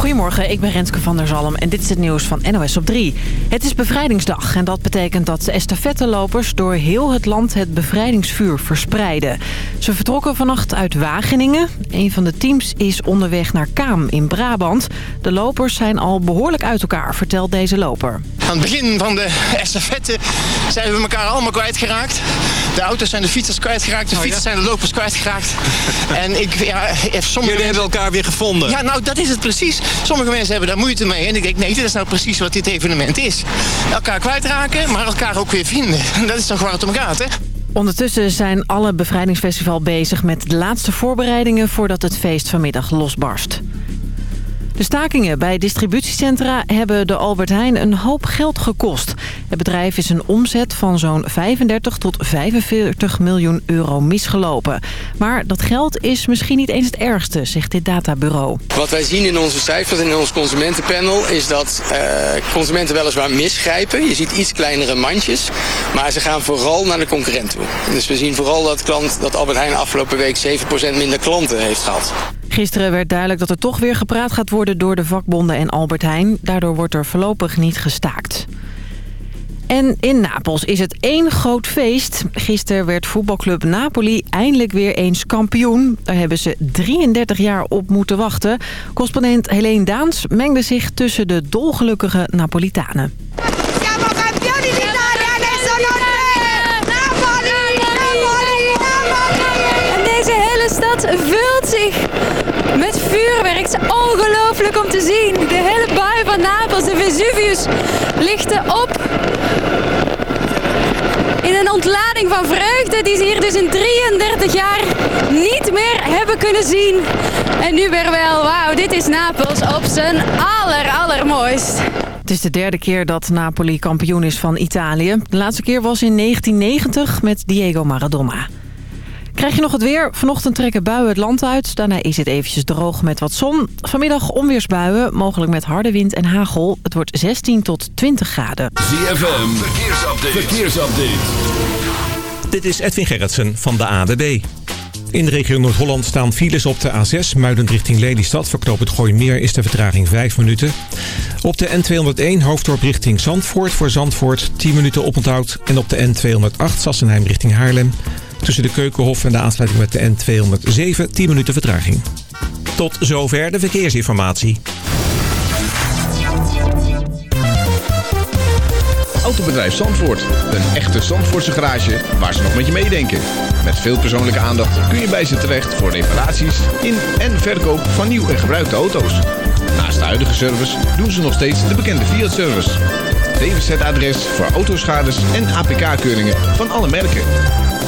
Goedemorgen, ik ben Renske van der Zalm en dit is het nieuws van NOS op 3. Het is bevrijdingsdag en dat betekent dat estafettelopers door heel het land het bevrijdingsvuur verspreiden. Ze vertrokken vannacht uit Wageningen. Een van de teams is onderweg naar Kaam in Brabant. De lopers zijn al behoorlijk uit elkaar, vertelt deze loper. Aan het begin van de estafette zijn we elkaar allemaal kwijtgeraakt. De auto's zijn de fietsers kwijtgeraakt, de fietsers zijn de lopers kwijtgeraakt. En ik, ja, sommige Jullie hebben elkaar weer gevonden. Ja, nou dat is het precies. Sommige mensen hebben daar moeite mee. En ik denk, nee, dit is nou precies wat dit evenement is. Elkaar kwijtraken, maar elkaar ook weer vinden. Dat is toch waar het om gaat, hè? Ondertussen zijn alle bevrijdingsfestival bezig met de laatste voorbereidingen voordat het feest vanmiddag losbarst. De stakingen bij distributiecentra hebben de Albert Heijn een hoop geld gekost. Het bedrijf is een omzet van zo'n 35 tot 45 miljoen euro misgelopen. Maar dat geld is misschien niet eens het ergste, zegt dit databureau. Wat wij zien in onze cijfers en in ons consumentenpanel is dat uh, consumenten weliswaar misgrijpen. Je ziet iets kleinere mandjes, maar ze gaan vooral naar de concurrent toe. Dus we zien vooral dat, klant, dat Albert Heijn afgelopen week 7% minder klanten heeft gehad. Gisteren werd duidelijk dat er toch weer gepraat gaat worden door de vakbonden en Albert Heijn. Daardoor wordt er voorlopig niet gestaakt. En in Napels is het één groot feest. Gisteren werd voetbalclub Napoli eindelijk weer eens kampioen. Daar hebben ze 33 jaar op moeten wachten. Correspondent Helene Daans mengde zich tussen de dolgelukkige Napolitanen. Vuurwerk. Het is ongelooflijk om te zien. De hele bui van Napels, de Vesuvius, lichten op. In een ontlading van vreugde die ze hier dus in 33 jaar niet meer hebben kunnen zien. En nu weer wel, wauw, dit is Napels op zijn aller, allermooist. Het is de derde keer dat Napoli kampioen is van Italië. De laatste keer was in 1990 met Diego Maradona. Krijg je nog het weer? Vanochtend trekken buien het land uit. Daarna is het eventjes droog met wat zon. Vanmiddag onweersbuien, mogelijk met harde wind en hagel. Het wordt 16 tot 20 graden. ZFM, verkeersupdate. verkeersupdate. Dit is Edwin Gerritsen van de ADB. In de regio Noord-Holland staan files op de A6, muidend richting Lelystad. Voor het Gooimeer is de vertraging 5 minuten. Op de N201 hoofddorp richting Zandvoort voor Zandvoort 10 minuten oponthoud. En op de N208 Sassenheim richting Haarlem. Tussen de Keukenhof en de aansluiting met de N207 10 minuten vertraging. Tot zover de verkeersinformatie. Autobedrijf Zandvoort. Een echte Zandvoortse garage waar ze nog met je meedenken. Met veel persoonlijke aandacht kun je bij ze terecht voor reparaties in en verkoop van nieuw en gebruikte auto's. Naast de huidige service doen ze nog steeds de bekende Fiat-service. DWZ-adres voor autoschades en APK-keuringen van alle merken.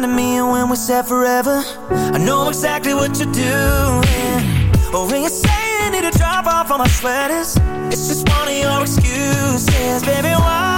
kind me when we said forever. I know exactly what you're doing. But when you say you need to drop off all my sweaters. It's just one of your excuses. Baby, why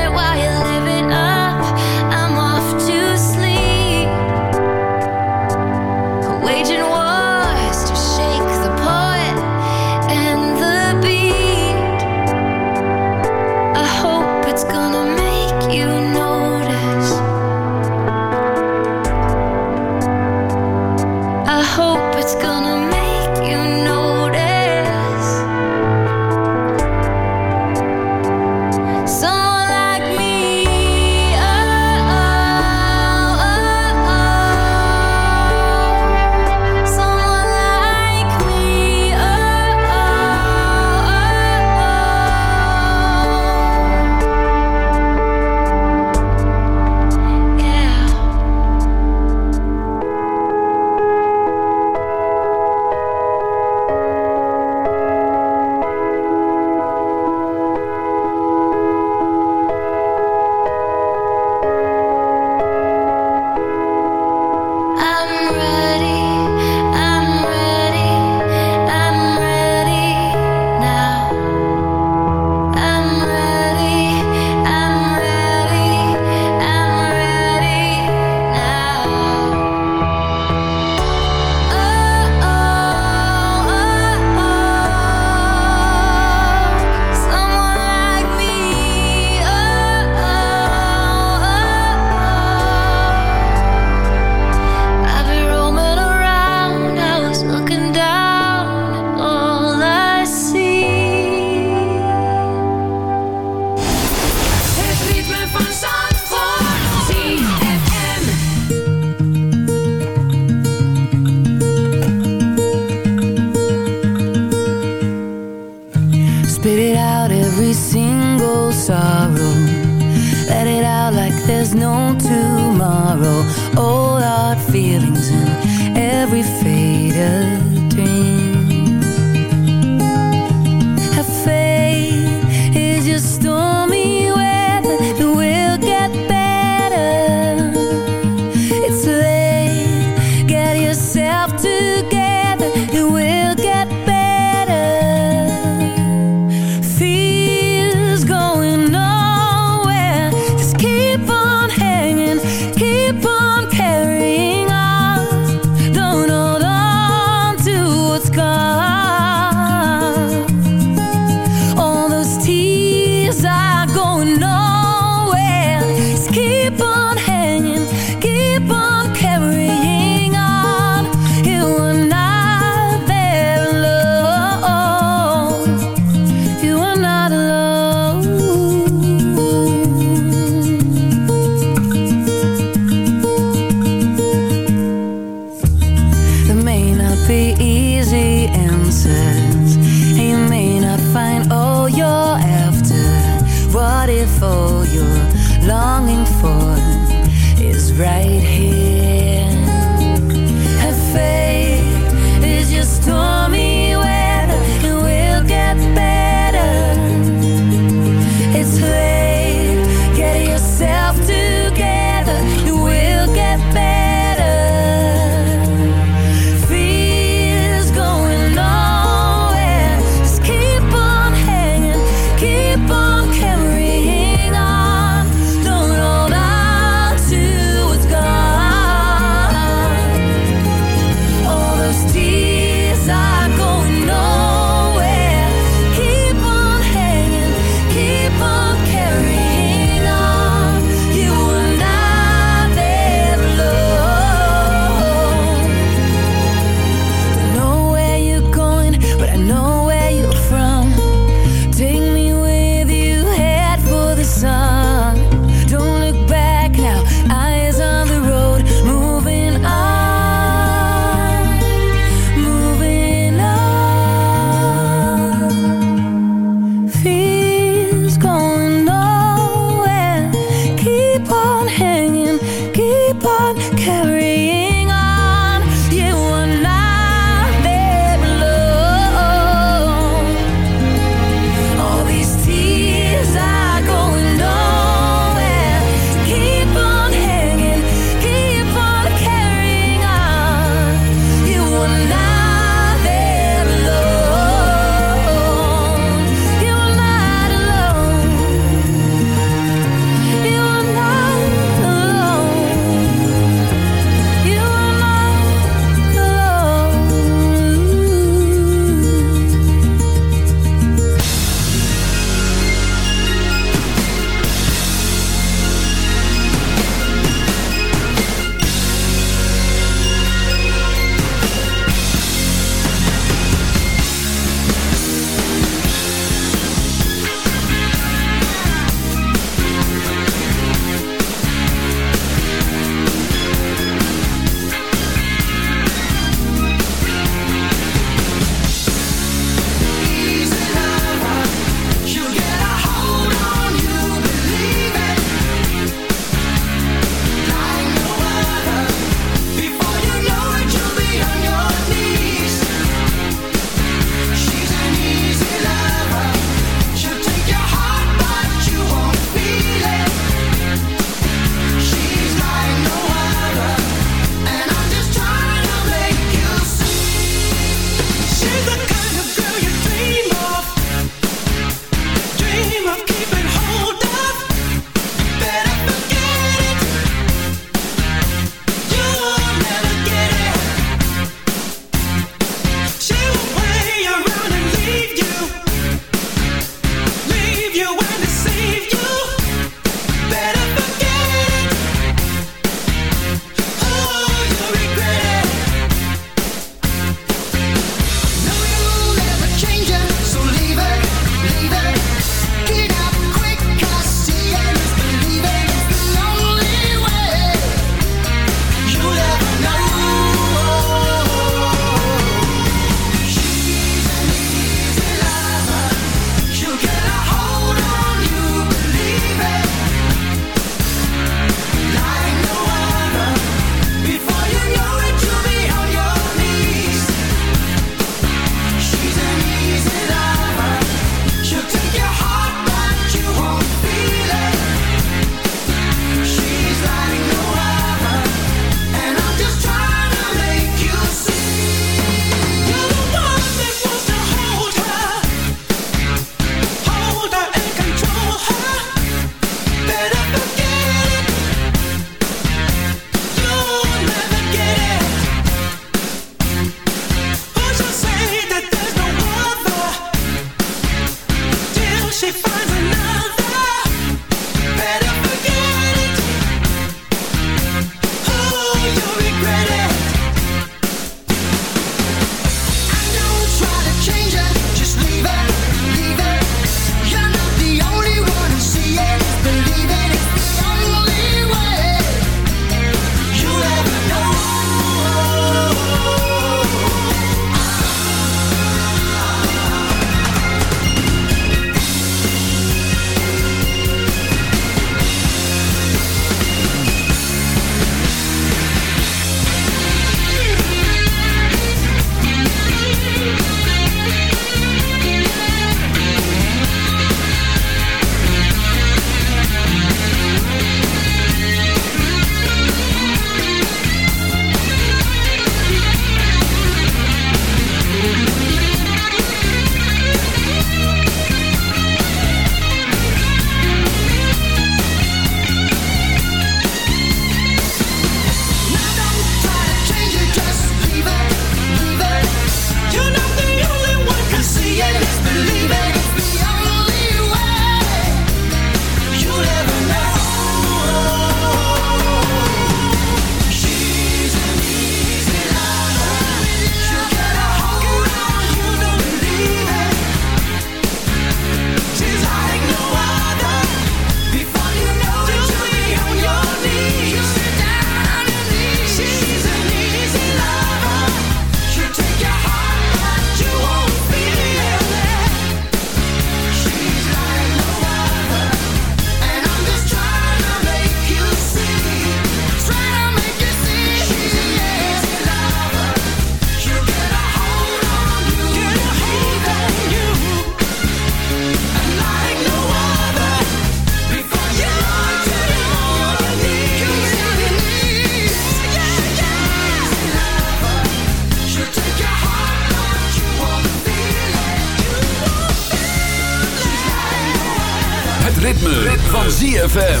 ZFM.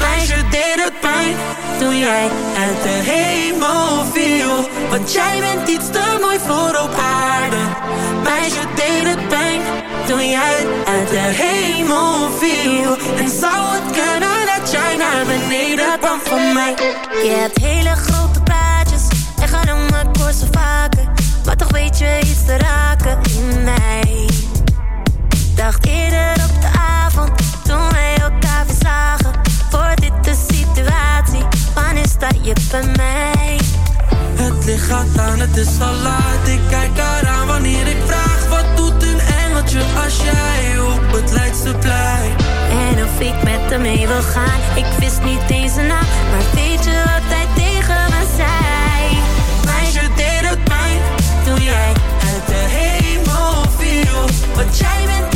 Meisje deed het pijn toen jij uit de hemel viel. Want jij bent iets te mooi voor op aarde. Meisje deed het pijn toen jij uit de hemel viel. En zou het kunnen dat jij naar beneden kwam van mij? Je hebt hele grote praatjes en ga dan maar korsen vaker. Maar toch weet je iets te raken in mij. Dacht eerder je bij mij? Het licht gaat aan, het is al laat. Ik kijk eraan wanneer ik vraag: wat doet een engeltje als jij op het Leidseplein? En of ik met hem mee wil gaan, ik wist niet eens een naam. Maar weet je wat hij tegen me zei? Meisje deed het pijn toen jij uit de hemel viel. Want jij bent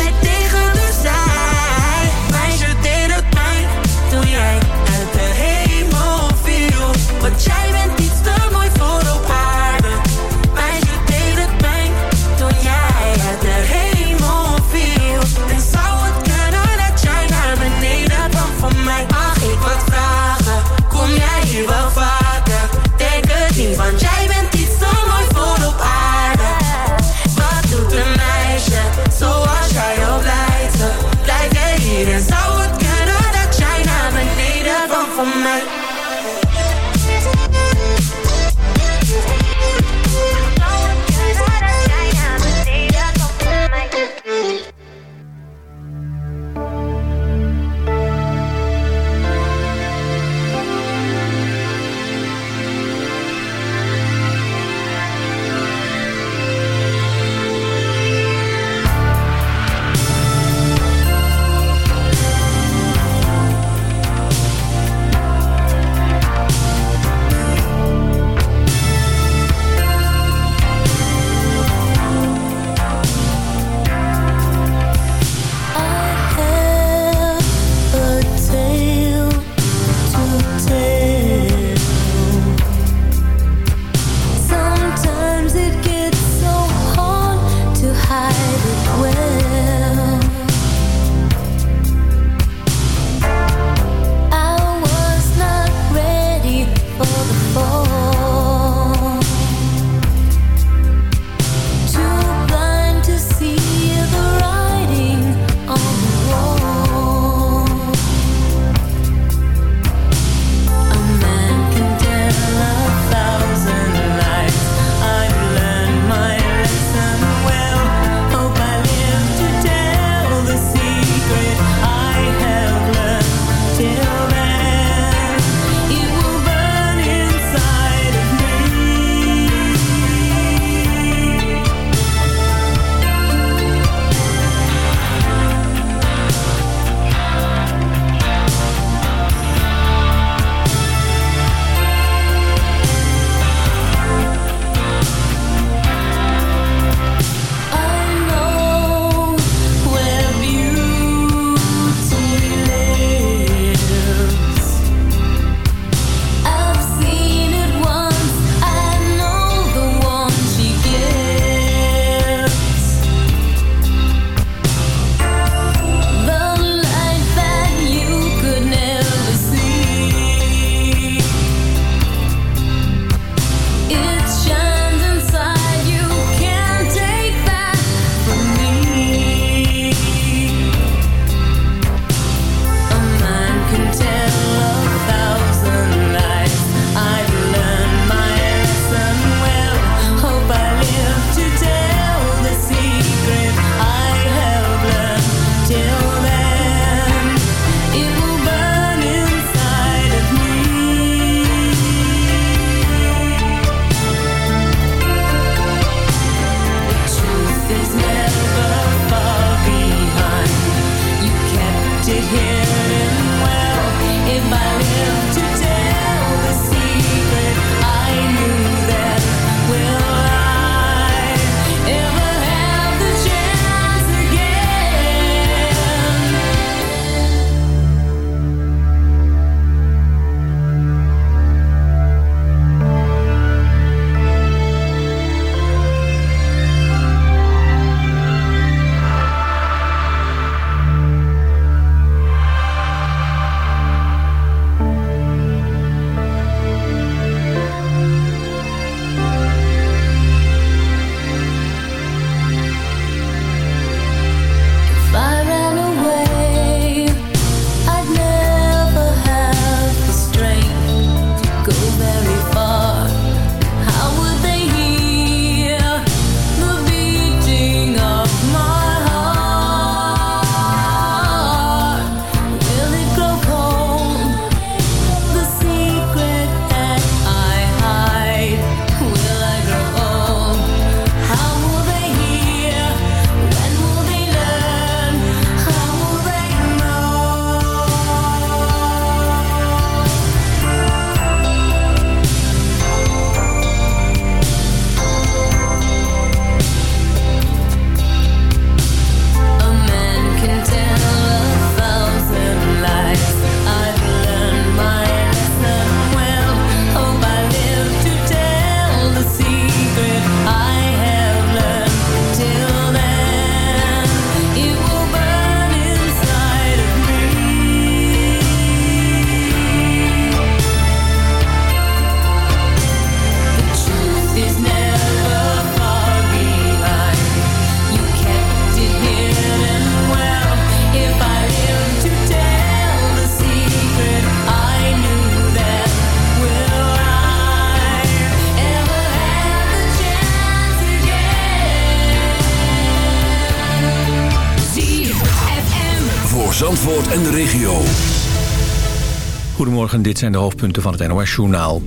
Dit zijn de hoofdpunten van het NOS-journaal.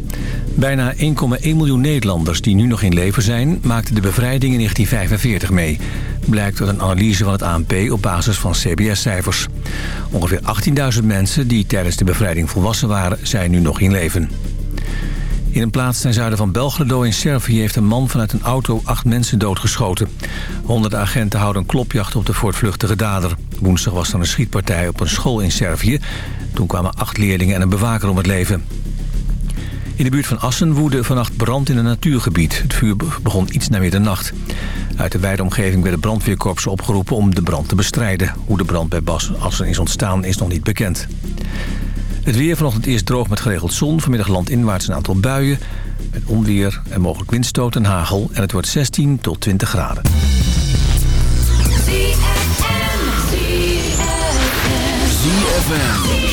Bijna 1,1 miljoen Nederlanders die nu nog in leven zijn... maakten de bevrijding in 1945 mee. Blijkt uit een analyse van het ANP op basis van CBS-cijfers. Ongeveer 18.000 mensen die tijdens de bevrijding volwassen waren... zijn nu nog in leven. In een plaats ten zuiden van Belgrado in Servië... heeft een man vanuit een auto acht mensen doodgeschoten. Honderden agenten houden een klopjacht op de voortvluchtige dader. Woensdag was er een schietpartij op een school in Servië. Toen kwamen acht leerlingen en een bewaker om het leven. In de buurt van Assen woedde vannacht brand in een natuurgebied. Het vuur begon iets na middernacht. Uit de wijde omgeving werden brandweerkorpsen opgeroepen om de brand te bestrijden. Hoe de brand bij Bas Assen is ontstaan is nog niet bekend. Het weer vanochtend eerst droog met geregeld zon. Vanmiddag landinwaarts een aantal buien. Met onweer en mogelijk windstoot en hagel. En het wordt 16 tot 20 graden. ZFM.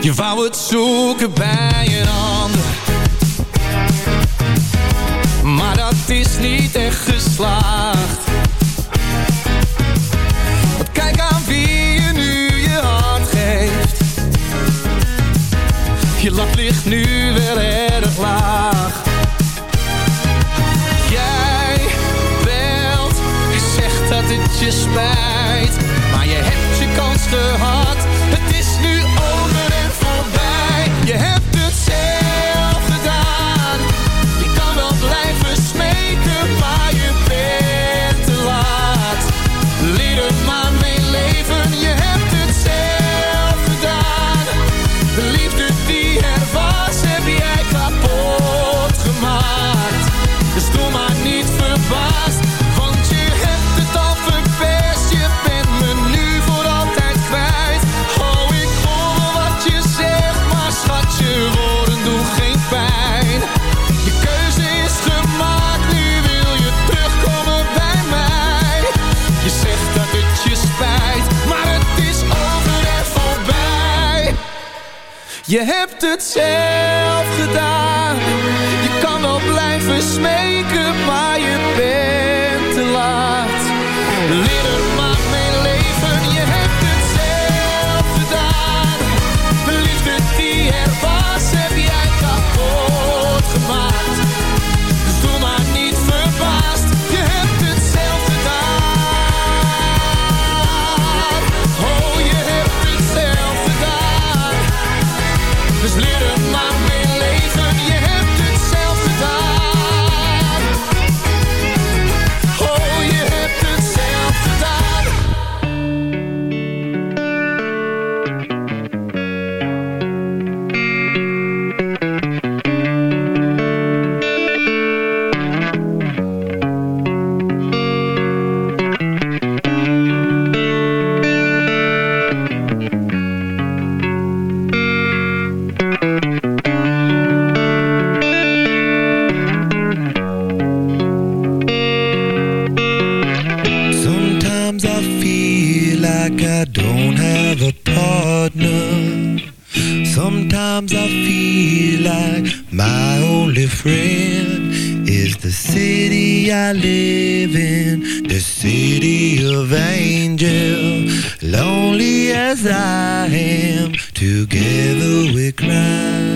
Je wou het zoeken bij een ander. Maar dat is niet echt geslaagd. Kijk aan wie je nu je hand geeft. Je lap ligt nu wel erg laag. Dit het je spijt. Maar je hebt je kans te hard het zijn. as I am. Together we cry.